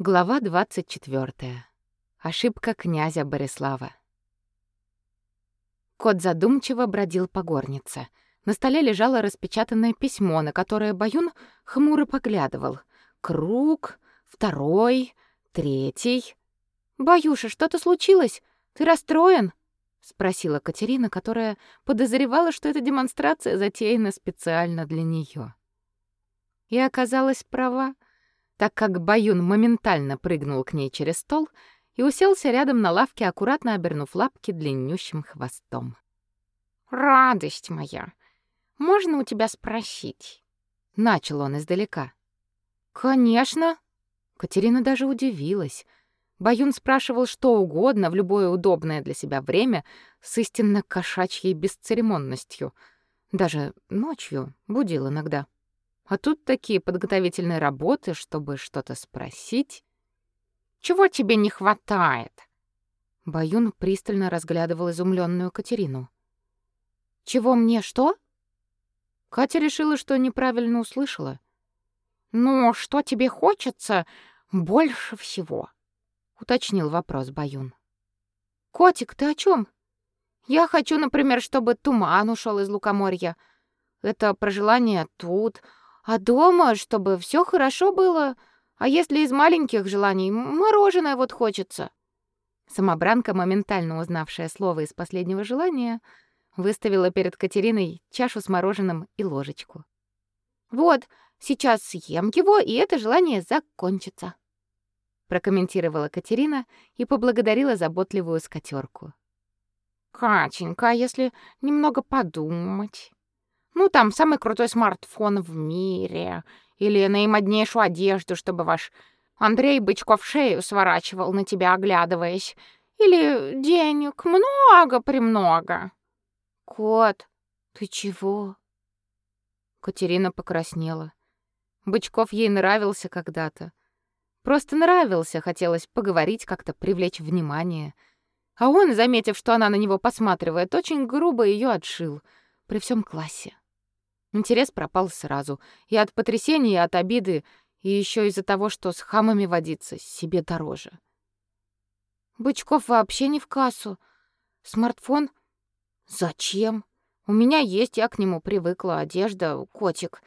Глава 24. Ошибка князя Борислава. Кот задумчиво бродил по горнице. На столе лежало распечатанное письмо, на которое Баюн хмуро поглядывал. Круг, второй, третий. «Баюша, что-то случилось? Ты расстроен?» — спросила Катерина, которая подозревала, что эта демонстрация затеяна специально для нее. И оказалась права так как Баюн моментально прыгнул к ней через стол и уселся рядом на лавке, аккуратно обернув лапки длиннющим хвостом. «Радость моя, можно у тебя спросить?» Начал он издалека. «Конечно!» Катерина даже удивилась. Баюн спрашивал что угодно в любое удобное для себя время с истинно кошачьей бесцеремонностью. Даже ночью будил иногда. А тут такие подготовительные работы, чтобы что-то спросить. Чего тебе не хватает? Баюн пристально разглядывал изумленную Катерину. Чего мне что? Катя решила, что неправильно услышала. Ну, что тебе хочется больше всего? уточнил вопрос Баюн. Котик, ты о чем? Я хочу, например, чтобы туман ушел из лукоморья. Это про желание тут, а дома, чтобы все хорошо было. А если из маленьких желаний мороженое вот хочется. Самобранка, моментально узнавшая слово из последнего желания, выставила перед Катериной чашу с мороженым и ложечку. Вот, сейчас съем его, и это желание закончится, прокомментировала Катерина и поблагодарила заботливую скатерку. Катенька, а если немного подумать, ну, там самый крутой смартфон в мире или наимоднейшую одежду, чтобы ваш Андрей Бычков шею сворачивал на тебя, оглядываясь. Или денег много-премного. Кот, ты чего? Катерина покраснела. Бычков ей нравился когда-то. Просто нравился, хотелось поговорить, как-то привлечь внимание. А он, заметив, что она на него посматривает, очень грубо ее отшил при всем классе. Интерес пропал сразу. И от потрясения, и от обиды, и еще из-за того, что с хамами водиться себе дороже. Бычков вообще не в кассу. Смартфон? Зачем? У меня есть, я к нему привыкла. Одежда, котик.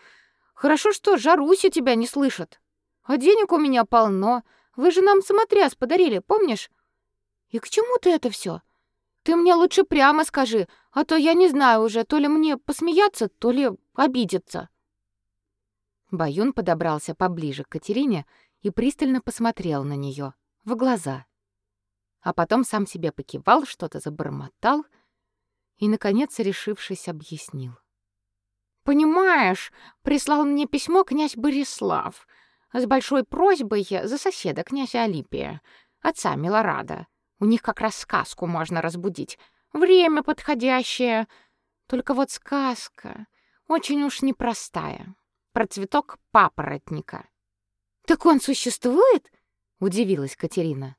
Хорошо, что Жаруся тебя не слышит. А денег у меня полно. Вы же нам самотряс подарили, помнишь? И к чему ты это все? Ты мне лучше прямо скажи, а то я не знаю уже, то ли мне посмеяться, то ли обидеться. Баюн подобрался поближе к Катерине и пристально посмотрел на нее в глаза. А потом сам себе покивал, что-то забормотал и наконец, решившись, объяснил. Понимаешь, прислал мне письмо князь Борислав с большой просьбой за соседа князя Алипия, отца Милорада. У них как раз сказку можно разбудить. Время подходящее. Только вот сказка очень уж непростая. Про цветок папоротника. Так он существует? удивилась Катерина.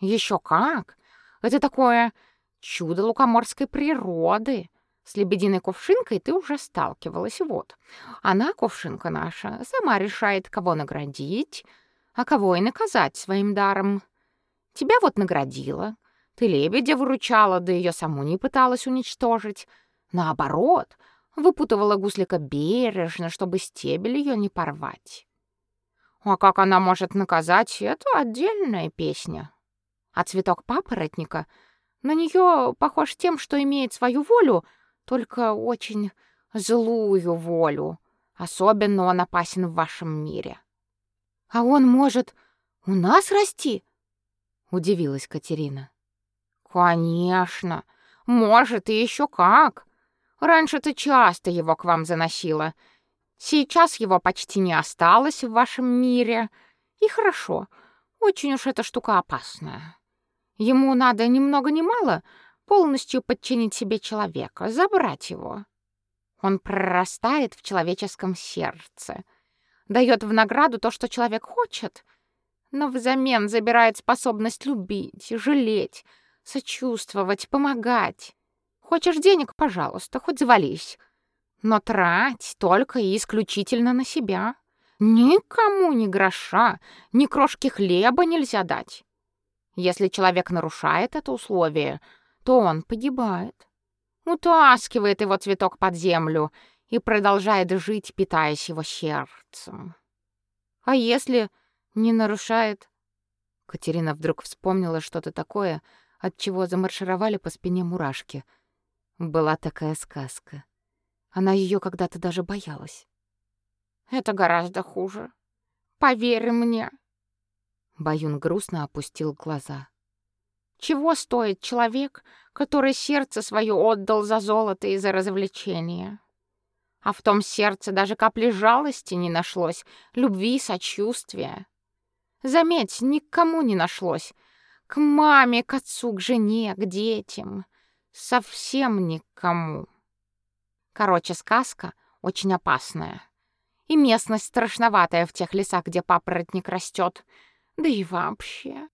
Еще как? Это такое чудо лукоморской природы. С лебединой кувшинкой ты уже сталкивалась, вот. Она, кувшинка наша, сама решает, кого наградить, а кого и наказать своим даром. Тебя вот наградила. Ты лебедя выручала, да ее саму не пыталась уничтожить. Наоборот, выпутывала гуслика бережно, чтобы стебель ее не порвать. А как она может наказать, это отдельная песня. А цветок папоротника на нее похож тем, что имеет свою волю, только очень злую волю. Особенно он опасен в вашем мире. А он может у нас расти? удивилась Катерина. Конечно, может и еще как. Раньше ты часто его к вам заносила. Сейчас его почти не осталось в вашем мире. И хорошо. Очень уж эта штука опасная. Ему надо ни много ни мало полностью подчинить себе человека, забрать его. Он прорастает в человеческом сердце, дает в награду то, что человек хочет — но взамен забирает способность любить, жалеть, сочувствовать, помогать. Хочешь денег, пожалуйста, хоть завались. Но трать только и исключительно на себя. Никому ни гроша, ни крошки хлеба нельзя дать. Если человек нарушает это условие, то он погибает. Утаскивает его цветок под землю и продолжает жить, питаясь его сердцем. А если не нарушает? Катерина вдруг вспомнила что-то такое, от чего замаршировали по спине мурашки. Была такая сказка. Она ее когда-то даже боялась. Это гораздо хуже. Поверь мне. Баюн грустно опустил глаза. Чего стоит человек, который сердце свое отдал за золото и за развлечения? А в том сердце даже капли жалости не нашлось, любви и сочувствия. Заметь, никому не нашлось. К маме, к отцу, к жене, к детям. Совсем никому. Короче, сказка очень опасная. И местность страшноватая в тех лесах, где папоротник растет. Да и вообще.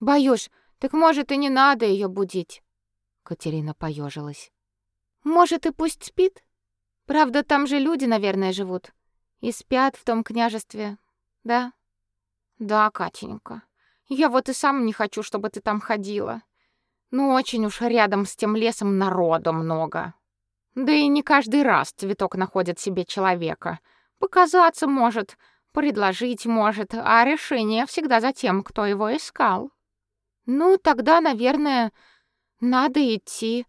Боюсь, так может и не надо ее будить. Катерина поежилась. Может и пусть спит? Правда, там же люди, наверное, живут. И спят в том княжестве, да? Да, Катенька. Я вот и сам не хочу, чтобы ты там ходила. Ну, очень уж рядом с тем лесом народу много. Да и не каждый раз цветок находит себе человека. Показаться может, предложить может, а решение всегда за тем, кто его искал. Ну, тогда, наверное, надо идти.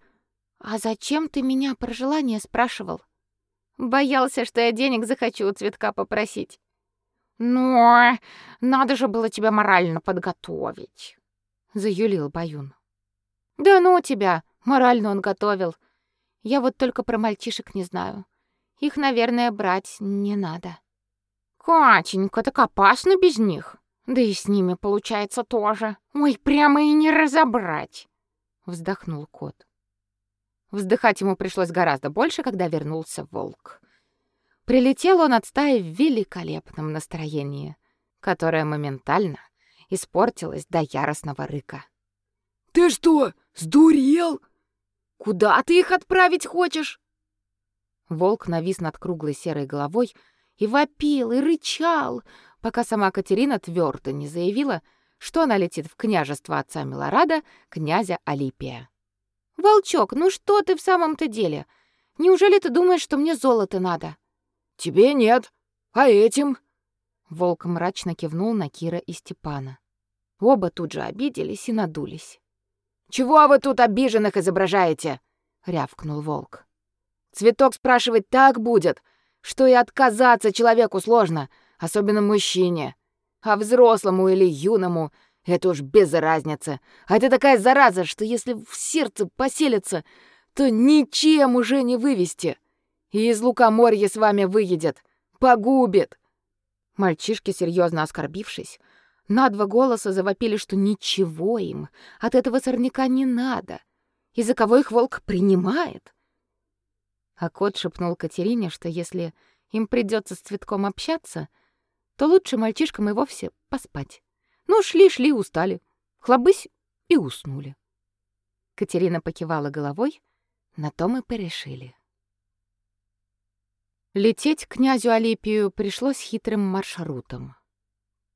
А зачем ты меня про желание спрашивал? Боялся, что я денег захочу у цветка попросить. Но надо же было тебя морально подготовить, заюлил Баюн. Да ну тебя, морально он готовил. Я вот только про мальчишек не знаю. Их, наверное, брать не надо. Катенька, так опасно без них. Да и с ними получается тоже. Ой, прямо и не разобрать, вздохнул кот. Вздыхать ему пришлось гораздо больше, когда вернулся волк. Прилетел он от стаи в великолепном настроении, которое моментально испортилось до яростного рыка. «Ты что, сдурел?» Куда ты их отправить хочешь? Волк навис над круглой серой головой и вопил, и рычал, пока сама Катерина твердо не заявила, что она летит в княжество отца Милорада, князя Алипия. «Волчок, ну что ты в самом-то деле? Неужели ты думаешь, что мне золото надо?» «Тебе нет, а этим?» Волк мрачно кивнул на Кира и Степана. Оба тут же обиделись и надулись. Чего вы тут обиженных изображаете? рявкнул волк. Цветок спрашивать так будет, что и отказаться человеку сложно, особенно мужчине. А взрослому или юному это уж без разницы. А это такая зараза, что если в сердце поселится, то ничем уже не вывести. И из лукоморья с вами выедет, погубит. Мальчишки, серьезно оскорбившись, на два голоса завопили, что ничего им от этого сорняка не надо, и за кого их волк принимает. А кот шепнул Катерине, что если им придется с цветком общаться, то лучше мальчишкам и вовсе поспать. Ну, шли-шли, устали, хлобысь и уснули. Катерина покивала головой, на то мы порешили. Лететь к князю Алипию пришлось хитрым маршрутом.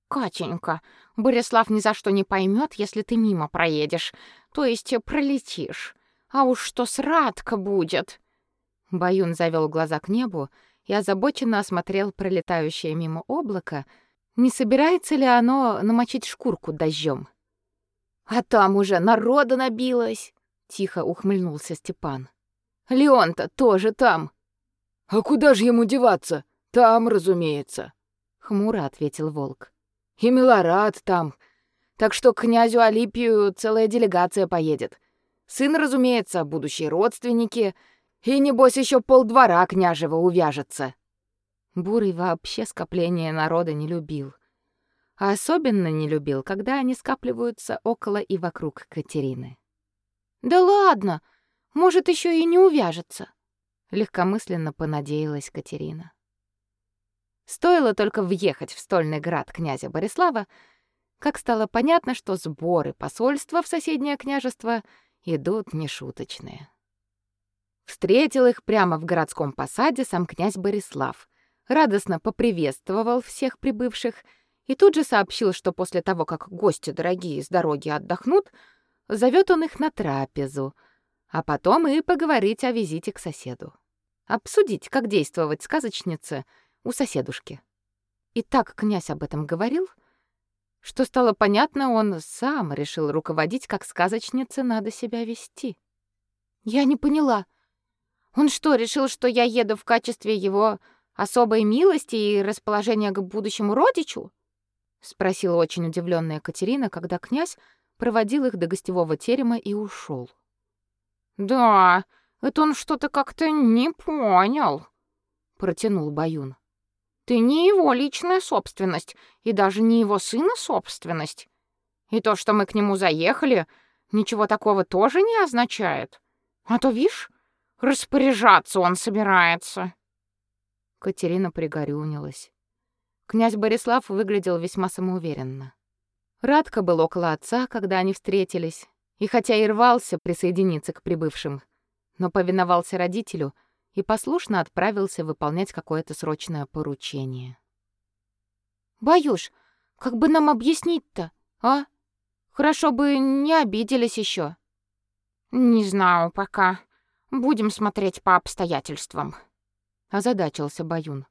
Катенька, Борислав ни за что не поймет, если ты мимо проедешь, то есть пролетишь. А уж что срадко будет. Баюн завел глаза к небу и озабоченно осмотрел пролетающее мимо облако, не собирается ли оно намочить шкурку дождем. А там уже народа набилось, тихо ухмыльнулся Степан. Леон-то тоже там. А куда же ему деваться? Там, разумеется, хмуро ответил волк. И Милорад там. Так что к князю Алипию целая делегация поедет. Сын, разумеется, будущие родственники. И, небось, еще полдвора княжего увяжется. Бурый вообще скопление народа не любил. А особенно не любил, когда они скапливаются около и вокруг Катерины. «Да ладно! Может, еще и не увяжется!» Легкомысленно понадеялась Катерина. Стоило только въехать в стольный град князя Борислава, как стало понятно, что сборы посольства в соседнее княжество идут нешуточные. Встретил их прямо в городском посаде сам князь Борислав, радостно поприветствовал всех прибывших и тут же сообщил, что после того, как гости дорогие с дороги отдохнут, зовет он их на трапезу, а потом и поговорить о визите к соседу. Обсудить, как действовать сказочнице у соседушки. И так князь об этом говорил, что стало понятно, он сам решил руководить, как сказочнице надо себя вести. Я не поняла. Он что, решил, что я еду в качестве его особой милости и расположения к будущему родичу? спросила очень удивленная Катерина, когда князь проводил их до гостевого терема и ушел. Да, это он что-то как-то не понял, протянул Баюн. Ты не его личная собственность, и даже не его сына собственность. И то, что мы к нему заехали, ничего такого тоже не означает. А то, видишь, распоряжаться он собирается. Катерина пригорюнилась. Князь Борислав выглядел весьма самоуверенно. Радко был около отца, когда они встретились, и хотя и рвался присоединиться к прибывшим, но повиновался родителю — и послушно отправился выполнять какое-то срочное поручение. «Баюш, как бы нам объяснить-то, а? Хорошо бы не обиделись еще. «Не знаю пока. Будем смотреть по обстоятельствам», — озадачился Баюн.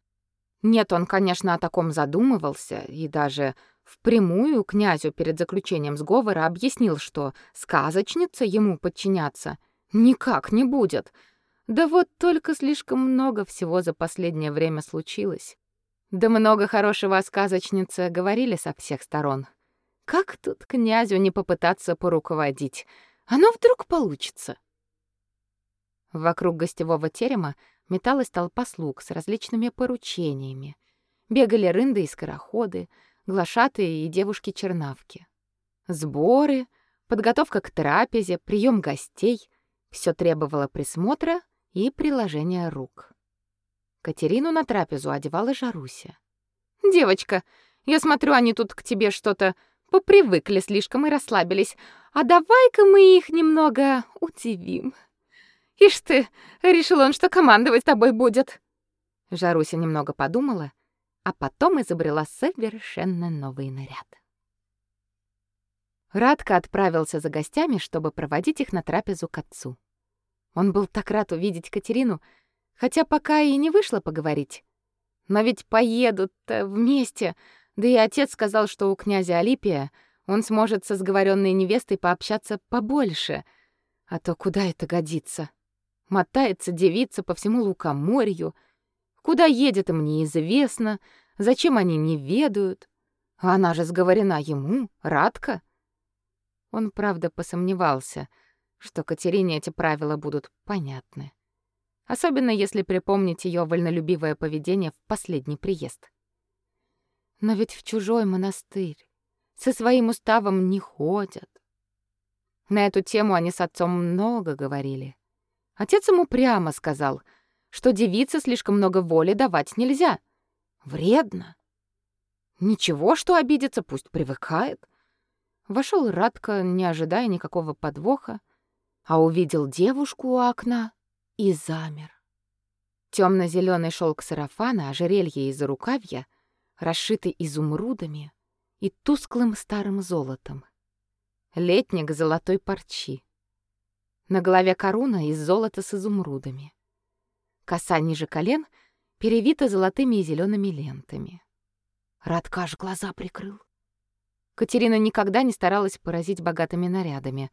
Нет, он, конечно, о таком задумывался и даже впрямую князю перед заключением сговора объяснил, что сказочница ему подчиняться никак не будет — да вот только слишком много всего за последнее время случилось. Да много хорошего о сказочнице говорили со всех сторон. Как тут князю не попытаться поруководить? Оно вдруг получится. Вокруг гостевого терема металась толпа слуг с различными поручениями. Бегали рынды и скороходы, глашатые и девушки-чернавки. Сборы, подготовка к трапезе, прием гостей — все требовало присмотра и приложение рук. Катерину на трапезу одевала Жаруся. «Девочка, я смотрю, они тут к тебе что-то попривыкли слишком и расслабились. А давай-ка мы их немного удивим. Ишь ты, решил он, что командовать тобой будет». Жаруся немного подумала, а потом изобрела совершенно новый наряд. Радко отправился за гостями, чтобы проводить их на трапезу к отцу. Он был так рад увидеть Катерину, хотя пока и не вышло поговорить. Но ведь поедут-то вместе. Да и отец сказал, что у князя Алипия он сможет со сговоренной невестой пообщаться побольше. А то куда это годится? Мотается девица по всему лукоморью. Куда едет им неизвестно, зачем они не ведают. Она же сговорена ему, Радка. Он, правда, посомневался — что Катерине эти правила будут понятны. Особенно если припомнить ее вольнолюбивое поведение в последний приезд. Но ведь в чужой монастырь со своим уставом не ходят. На эту тему они с отцом много говорили. Отец ему прямо сказал, что девице слишком много воли давать нельзя. Вредно. Ничего, что обидится, пусть привыкает. Вошел Радко, не ожидая никакого подвоха, а увидел девушку у окна и замер. Темно-зеленый шелк сарафана, ожерелье из рукавья, расшитый изумрудами и тусклым старым золотом. Летник золотой парчи. На голове корона из золота с изумрудами. Коса ниже колен перевита золотыми и зелеными лентами. Радкаш глаза прикрыл. Катерина никогда не старалась поразить богатыми нарядами.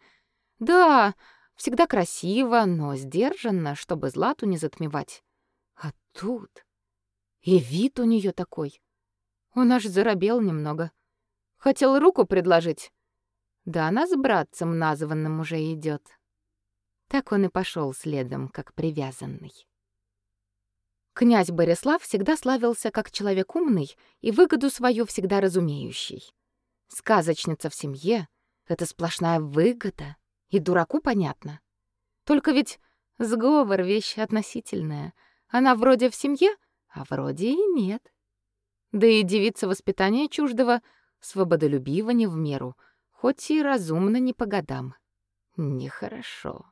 Да, Всегда красиво, но сдержанно, чтобы Злату не затмевать. А тут... И вид у нее такой. Он аж заробел немного. Хотел руку предложить. Да она с братцем названным уже идет. Так он и пошел следом, как привязанный. Князь Борислав всегда славился как человек умный и выгоду свою всегда разумеющий. Сказочница в семье — это сплошная выгода. И дураку понятно. Только ведь сговор — вещь относительная. Она вроде в семье, а вроде и нет. Да и девица воспитания чуждого свободолюбива не в меру, хоть и разумно не по годам. Нехорошо.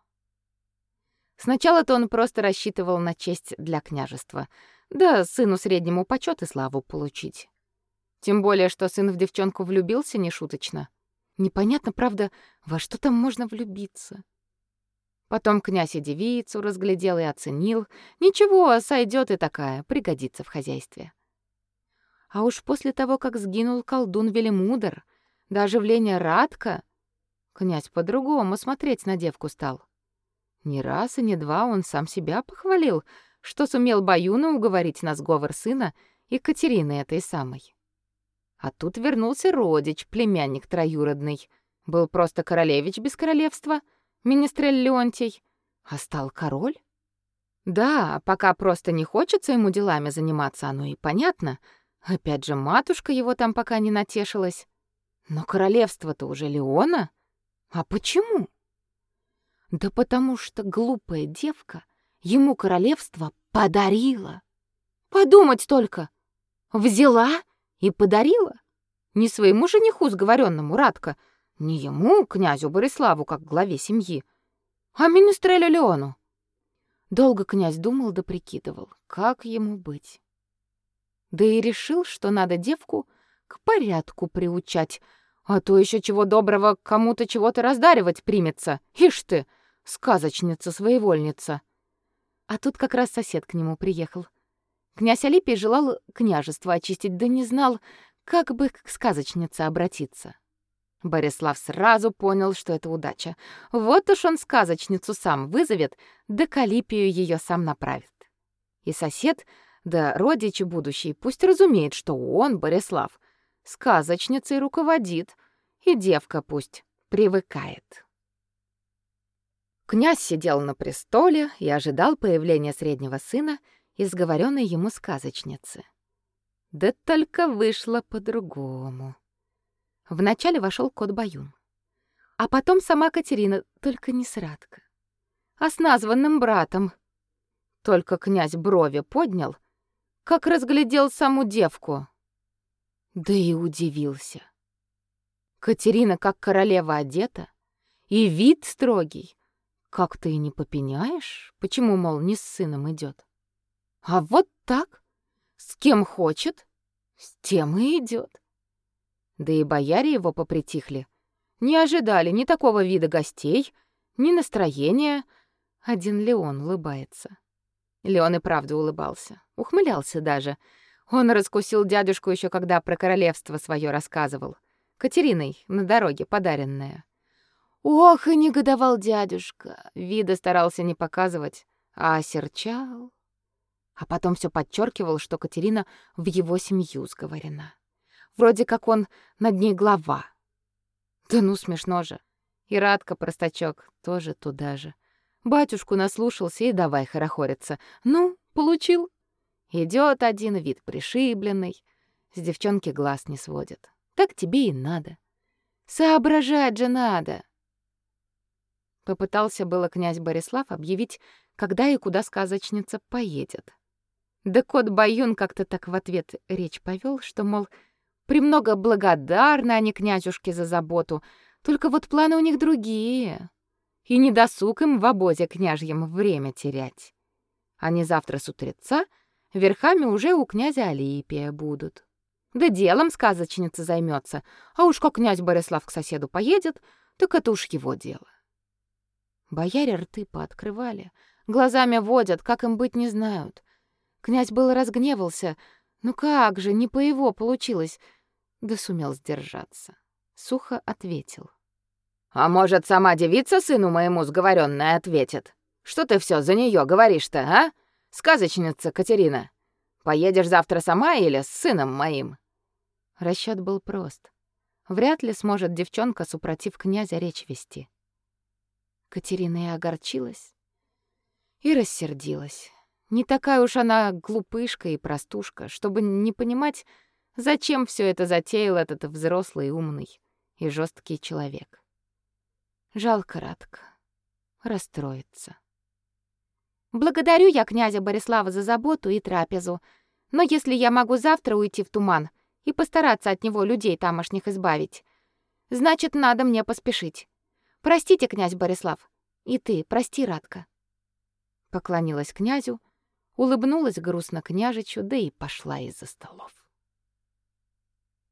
Сначала-то он просто рассчитывал на честь для княжества, да сыну среднему почёт и славу получить. Тем более, что сын в девчонку влюбился нешуточно. Непонятно, правда, во что там можно влюбиться. Потом князь и девицу разглядел и оценил. Ничего, сойдет и такая, пригодится в хозяйстве. А уж после того, как сгинул колдун Велимудр, до оживления Радка, князь по-другому смотреть на девку стал. Не раз и не два он сам себя похвалил, что сумел Баюна уговорить на сговор сына и Катерины этой самой. А тут вернулся родич, племянник троюродный. Был просто королевич без королевства, министрель Леонтий, а стал король. Да, пока просто не хочется ему делами заниматься, оно и понятно. Опять же, матушка его там пока не натешилась. Но королевство-то уже Леона. А почему? Да потому что глупая девка ему королевство подарила. Подумать только. Взяла и подарила. Не своему жениху сговоренному Радко, не ему, князю Бориславу, как главе семьи, а министрелю Леону. Долго князь думал да прикидывал, как ему быть. Да и решил, что надо девку к порядку приучать, а то еще чего доброго кому-то чего-то раздаривать примется. Ишь ты, сказочница-своевольница. А тут как раз сосед к нему приехал. Князь Алипий желал княжество очистить, да не знал, как бы к сказочнице обратиться. Борислав сразу понял, что это удача. Вот уж он сказочницу сам вызовет, да к Алипию ее сам направит. И сосед, да родич будущий, пусть разумеет, что он, Борислав, сказочницей руководит, и девка пусть привыкает. Князь сидел на престоле и ожидал появления среднего сына — изговоренной ему сказочницы. Да только вышло по-другому. Вначале вошел кот Баюн. А потом сама Катерина, только не с Радко, а с названным братом. Только князь брови поднял, как разглядел саму девку. Да и удивился. Катерина как королева одета, и вид строгий. Как ты и не попеняешь, почему, мол, не с сыном идет. А вот так? С кем хочет, с тем и идет. Да и бояре его попритихли. Не ожидали ни такого вида гостей, ни настроения. Один Леон улыбается. Леон и правда улыбался, ухмылялся даже. Он раскусил дядюшку еще когда про королевство свое рассказывал. Катериной на дороге подаренное. Ох, и негодовал дядюшка. Вида старался не показывать, а серчал а потом все подчеркивал, что Катерина в его семью сговорена. Вроде как он над ней глава. Да ну смешно же. И Радка, простачок, тоже туда же. Батюшку наслушался и давай хорохориться. Ну, получил. Идет один вид пришибленный, с девчонки глаз не сводит. Так тебе и надо. Соображать же надо. Попытался было князь Борислав объявить, когда и куда сказочница поедет. Да кот Баюн как-то так в ответ речь повел, что, мол, премного благодарны они князюшке за заботу, только вот планы у них другие. И не досуг им в обозе княжьем время терять. Они завтра с утреца верхами уже у князя Алипия будут. Да делом сказочница займется, а уж как князь Борислав к соседу поедет, так это уж его дело. Бояре рты пооткрывали, глазами водят, как им быть не знают — Князь был разгневался. Ну как же, не по его получилось. Да сумел сдержаться. Сухо ответил. «А может, сама девица сыну моему сговоренная ответит? Что ты все за нее говоришь-то, а? Сказочница Катерина. Поедешь завтра сама или с сыном моим?» Расчет был прост. Вряд ли сможет девчонка, супротив князя, речь вести. Катерина и огорчилась, и рассердилась. Не такая уж она глупышка и простушка, чтобы не понимать, зачем все это затеял этот взрослый, умный и жесткий человек. Жалко Радка. Расстроится. Благодарю я князя Борислава за заботу и трапезу, но если я могу завтра уйти в туман и постараться от него людей тамошних избавить, значит, надо мне поспешить. Простите, князь Борислав, и ты, прости, Радка. Поклонилась князю, улыбнулась грустно княжичу, да и пошла из-за столов.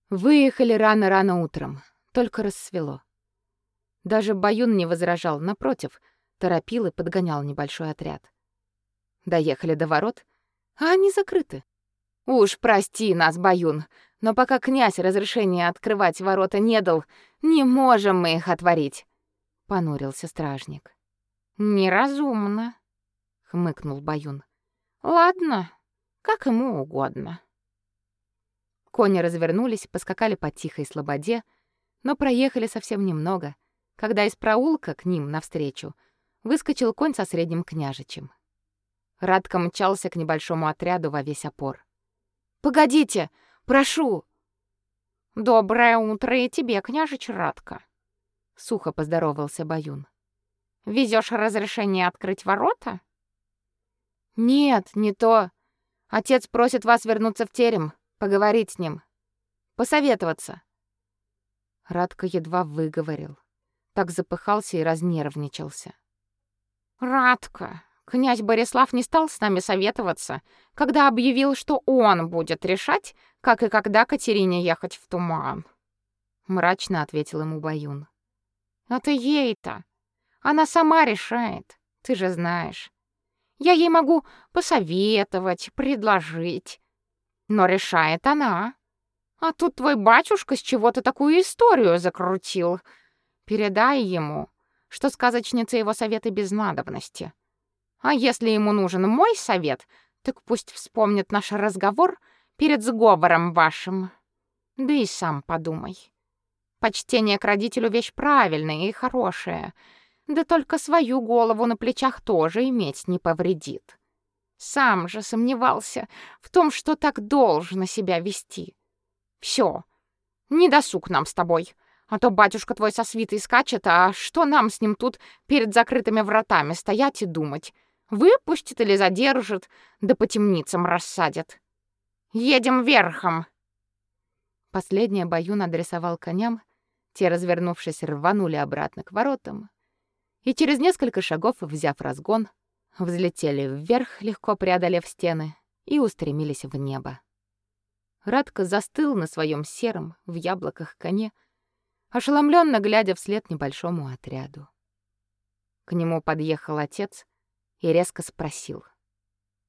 Выехали рано-рано утром, только рассвело. Даже Баюн не возражал, напротив, торопил и подгонял небольшой отряд. Доехали до ворот, а они закрыты. Уж прости нас, Баюн, но пока князь разрешения открывать ворота не дал, не можем мы их отворить, понурился стражник. Неразумно, хмыкнул Баюн. Ладно, как ему угодно. Кони развернулись, поскакали по тихой слободе, но проехали совсем немного, когда из проулка к ним навстречу выскочил конь со средним княжичем. Радко мчался к небольшому отряду во весь опор. «Погодите! Прошу!» «Доброе утро и тебе, княжич Радко!» Сухо поздоровался Баюн. Везешь разрешение открыть ворота?» «Нет, не то. Отец просит вас вернуться в терем, поговорить с ним, посоветоваться». Радко едва выговорил. Так запыхался и разнервничался. «Радко, князь Борислав не стал с нами советоваться, когда объявил, что он будет решать, как и когда Катерине ехать в туман», — мрачно ответил ему Баюн. «Это ей-то. Она сама решает, ты же знаешь. Я ей могу посоветовать, предложить, но решает она. А тут твой батюшка с чего-то такую историю закрутил. Передай ему, что сказочница его советы без надобности. А если ему нужен мой совет, так пусть вспомнит наш разговор перед сговором вашим. Да и сам подумай. Почтение к родителю вещь правильная и хорошая, да только свою голову на плечах тоже иметь не повредит. Сам же сомневался в том, что так должно себя вести. Все, не досуг нам с тобой. А то батюшка твой со свитой скачет, а что нам с ним тут перед закрытыми вратами стоять и думать? Выпустит или задержит, да по темницам рассадит. Едем верхом. Последнее Баюн адресовал коням, те, развернувшись, рванули обратно к воротам, и через несколько шагов, взяв разгон, взлетели вверх, легко преодолев стены, и устремились в небо. Радко застыл на своем сером в яблоках коне, ошеломленно глядя вслед небольшому отряду. К нему подъехал отец и резко спросил: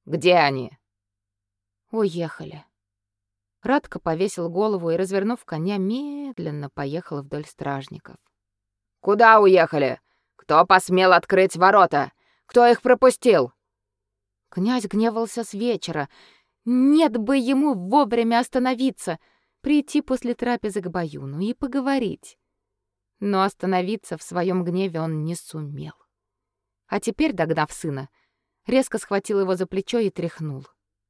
"Где они?" "Уехали". Радко повесил голову и, развернув коня, медленно поехал вдоль стражников. "Куда уехали? Кто посмел открыть ворота? Кто их пропустил?" Князь гневался с вечера. Нет бы ему вовремя остановиться, прийти после трапезы к Баюну и поговорить. Но остановиться в своем гневе он не сумел. А теперь, догнав сына, резко схватил его за плечо и тряхнул.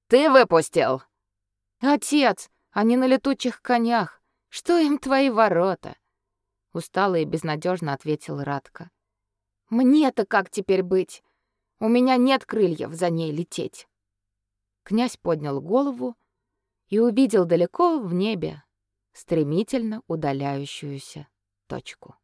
«Ты выпустил!» «Отец, они на летучих конях. Что им твои ворота?» Устало и безнадежно ответил Радко. «Мне-то как теперь быть? У меня нет крыльев за ней лететь». Князь поднял голову и увидел далеко в небе стремительно удаляющуюся точку.